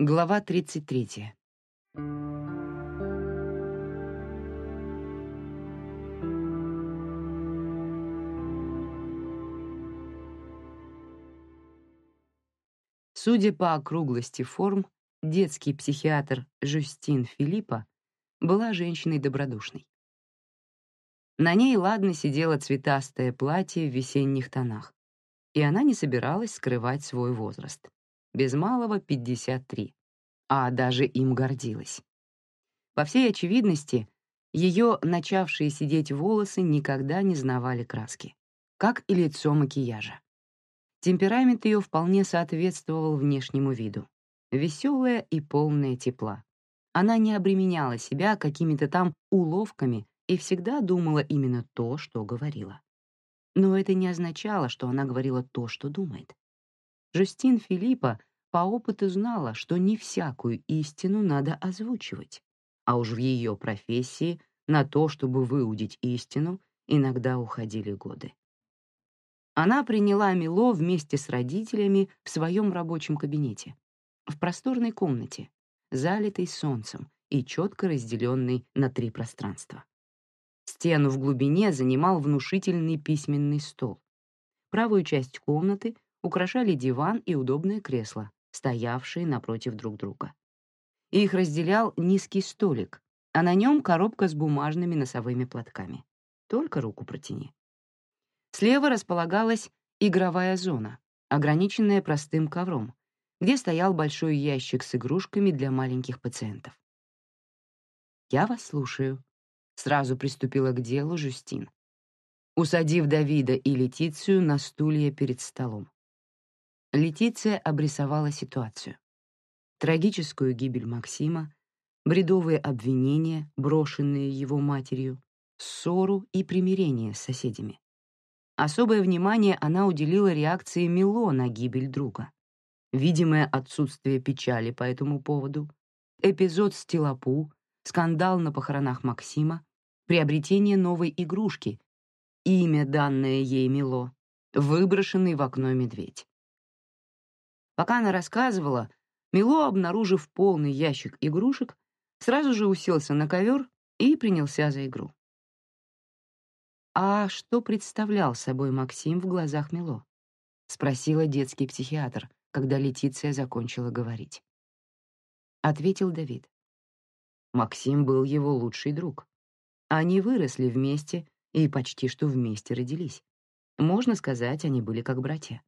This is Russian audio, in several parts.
Глава 33. Судя по округлости форм, детский психиатр Жюстин Филиппа была женщиной добродушной. На ней ладно сидело цветастое платье в весенних тонах, и она не собиралась скрывать свой возраст без малого 53, а даже им гордилась. По всей очевидности, ее начавшие сидеть волосы никогда не знавали краски, как и лицо макияжа. Темперамент ее вполне соответствовал внешнему виду. Веселая и полная тепла. Она не обременяла себя какими-то там уловками и всегда думала именно то, что говорила. Но это не означало, что она говорила то, что думает. Жюстин Филиппа по опыту знала, что не всякую истину надо озвучивать, а уж в ее профессии на то, чтобы выудить истину, иногда уходили годы. Она приняла Мило вместе с родителями в своем рабочем кабинете, в просторной комнате, залитой солнцем и четко разделенной на три пространства. Стену в глубине занимал внушительный письменный стол. Правую часть комнаты украшали диван и удобное кресло, стоявшие напротив друг друга. Их разделял низкий столик, а на нем коробка с бумажными носовыми платками. Только руку протяни. Слева располагалась игровая зона, ограниченная простым ковром, где стоял большой ящик с игрушками для маленьких пациентов. «Я вас слушаю», — сразу приступила к делу Жюстин, усадив Давида и Летицию на стулья перед столом. Летиция обрисовала ситуацию. Трагическую гибель Максима, бредовые обвинения, брошенные его матерью, ссору и примирение с соседями. Особое внимание она уделила реакции Мило на гибель друга. Видимое отсутствие печали по этому поводу, эпизод с Тилапу, скандал на похоронах Максима, приобретение новой игрушки, имя, данное ей Мило, выброшенный в окно медведь. Пока она рассказывала, Мило, обнаружив полный ящик игрушек, сразу же уселся на ковер и принялся за игру. «А что представлял собой Максим в глазах Мило?» — спросила детский психиатр, когда Летиция закончила говорить. Ответил Давид. Максим был его лучший друг. Они выросли вместе и почти что вместе родились. Можно сказать, они были как братья.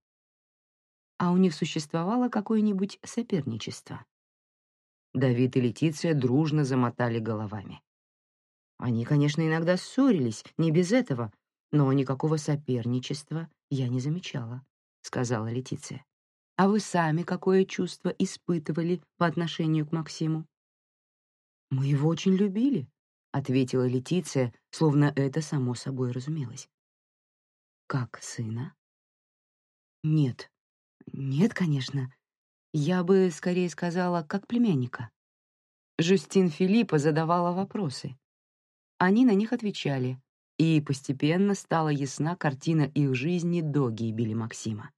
А у них существовало какое-нибудь соперничество? Давид и Летиция дружно замотали головами. Они, конечно, иногда ссорились, не без этого, но никакого соперничества я не замечала, сказала Летиция. А вы сами какое чувство испытывали по отношению к Максиму? Мы его очень любили, ответила Летиция, словно это само собой разумелось. Как сына? Нет. Нет, конечно. Я бы скорее сказала, как племянника. Жюстин Филиппа задавала вопросы, они на них отвечали, и постепенно стала ясна картина их жизни до гибели Максима.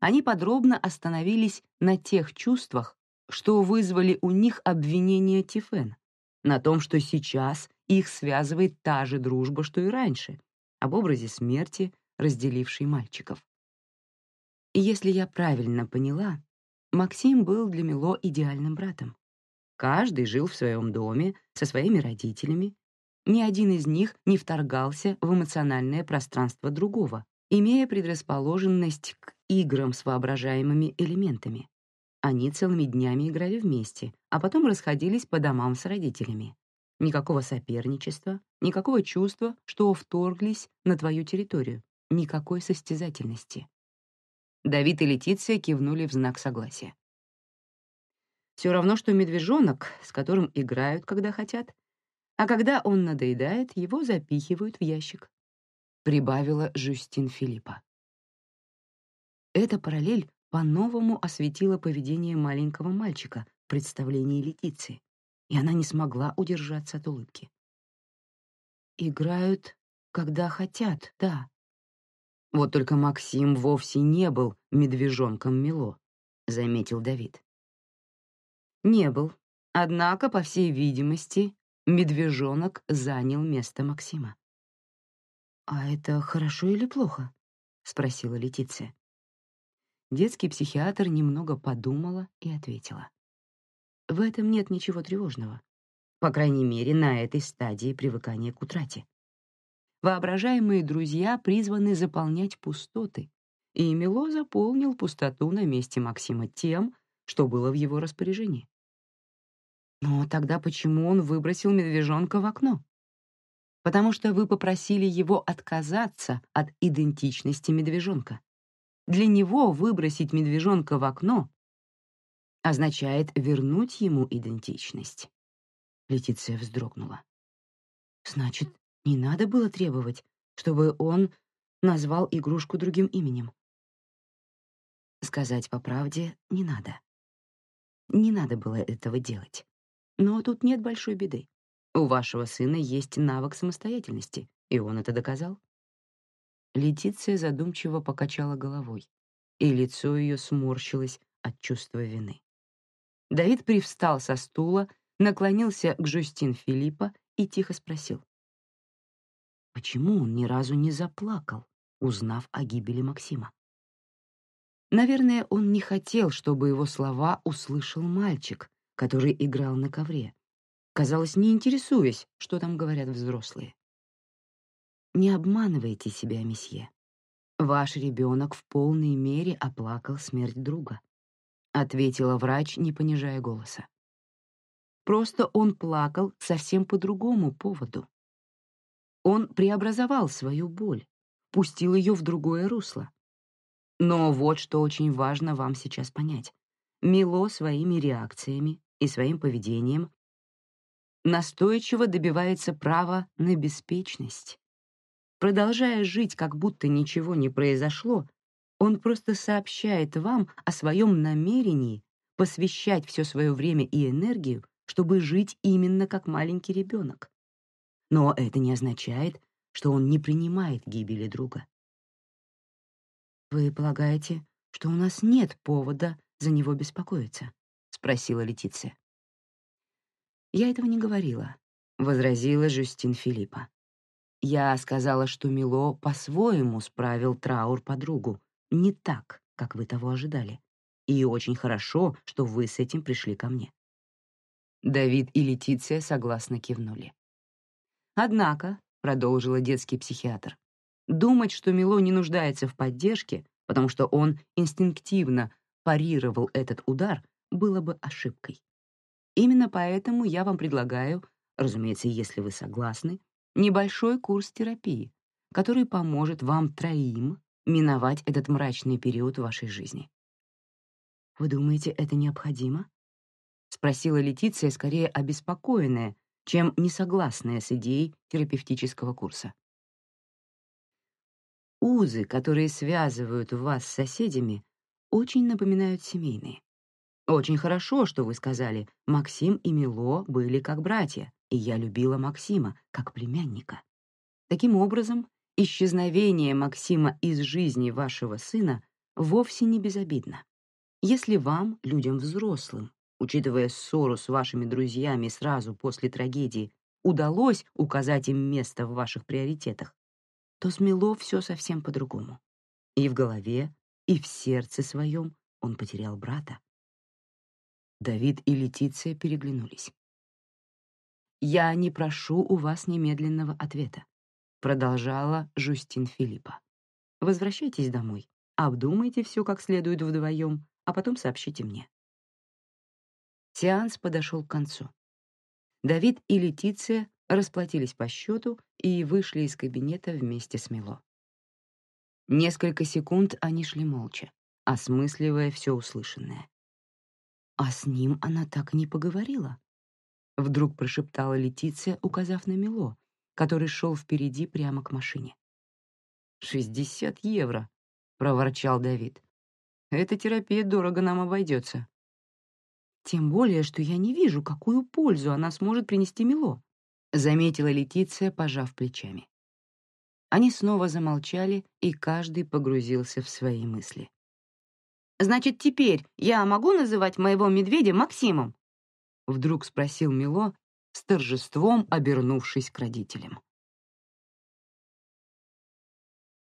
Они подробно остановились на тех чувствах, что вызвали у них обвинение Тифен, на том, что сейчас их связывает та же дружба, что и раньше, об образе смерти, разделившей мальчиков. И если я правильно поняла, Максим был для Мило идеальным братом. Каждый жил в своем доме со своими родителями ни один из них не вторгался в эмоциональное пространство другого, имея предрасположенность к играм с воображаемыми элементами. Они целыми днями играли вместе, а потом расходились по домам с родителями. Никакого соперничества, никакого чувства, что вторглись на твою территорию, никакой состязательности. Давид и Летиция кивнули в знак согласия. Все равно, что медвежонок, с которым играют, когда хотят, а когда он надоедает, его запихивают в ящик», — прибавила Жюстин Филиппа. Эта параллель по-новому осветила поведение маленького мальчика в представлении Летиции, и она не смогла удержаться от улыбки. «Играют, когда хотят, да». Вот только Максим вовсе не был медвежонком Мило, заметил Давид. Не был. Однако, по всей видимости, медвежонок занял место Максима. «А это хорошо или плохо?» — спросила Летиция. Детский психиатр немного подумала и ответила. В этом нет ничего тревожного. По крайней мере, на этой стадии привыкания к утрате. Воображаемые друзья призваны заполнять пустоты, и Мило заполнил пустоту на месте Максима тем, что было в его распоряжении. Но тогда почему он выбросил медвежонка в окно? Потому что вы попросили его отказаться от идентичности медвежонка. Для него выбросить медвежонка в окно означает вернуть ему идентичность. Летиция вздрогнула. Значит, не надо было требовать, чтобы он назвал игрушку другим именем. Сказать по правде не надо. Не надо было этого делать. Но тут нет большой беды. У вашего сына есть навык самостоятельности, и он это доказал. Летиция задумчиво покачала головой, и лицо ее сморщилось от чувства вины. Давид привстал со стула, наклонился к Жюстин Филиппа и тихо спросил. Почему он ни разу не заплакал, узнав о гибели Максима? Наверное, он не хотел, чтобы его слова услышал мальчик, который играл на ковре, казалось, не интересуясь, что там говорят взрослые. Не обманывайте себя, месье. Ваш ребенок в полной мере оплакал смерть друга, ответила врач, не понижая голоса. Просто он плакал совсем по другому поводу. Он преобразовал свою боль, пустил ее в другое русло. Но вот что очень важно вам сейчас понять. Мило своими реакциями и своим поведением настойчиво добивается права на беспечность. Продолжая жить, как будто ничего не произошло, он просто сообщает вам о своем намерении посвящать все свое время и энергию, чтобы жить именно как маленький ребенок. Но это не означает, что он не принимает гибели друга. «Вы полагаете, что у нас нет повода за него беспокоиться?» — спросила Летиция. «Я этого не говорила», — возразила Жюстин Филиппа. Я сказала, что Мило по-своему справил траур подругу, не так, как вы того ожидали. И очень хорошо, что вы с этим пришли ко мне. Давид и Летиция согласно кивнули. Однако, продолжила детский психиатр, думать, что Мило не нуждается в поддержке, потому что он инстинктивно парировал этот удар, было бы ошибкой. Именно поэтому я вам предлагаю, разумеется, если вы согласны, небольшой курс терапии, который поможет вам троим миновать этот мрачный период вашей жизни. Вы думаете, это необходимо? спросила Летиция, скорее обеспокоенная, чем несогласная с идеей терапевтического курса. Узы, которые связывают вас с соседями, очень напоминают семейные. Очень хорошо, что вы сказали, Максим и Мило были как братья, и я любила Максима как племянника. Таким образом, исчезновение Максима из жизни вашего сына вовсе не безобидно. Если вам, людям взрослым, учитывая ссору с вашими друзьями сразу после трагедии, удалось указать им место в ваших приоритетах, то с Мило все совсем по-другому. И в голове, и в сердце своем он потерял брата. Давид и Летиция переглянулись. «Я не прошу у вас немедленного ответа», — продолжала Жустин Филиппа. «Возвращайтесь домой, обдумайте все как следует вдвоем, а потом сообщите мне». Сеанс подошел к концу. Давид и Летиция расплатились по счету и вышли из кабинета вместе с Мило. Несколько секунд они шли молча, осмысливая все услышанное. А с ним она так и не поговорила. Вдруг прошептала Летиция, указав на Мило, который шел впереди прямо к машине. «Шестьдесят евро», — проворчал Давид. «Эта терапия дорого нам обойдется». «Тем более, что я не вижу, какую пользу она сможет принести Мило», — заметила Летиция, пожав плечами. Они снова замолчали, и каждый погрузился в свои мысли. «Значит, теперь я могу называть моего медведя Максимом?» — вдруг спросил Мило, с торжеством обернувшись к родителям.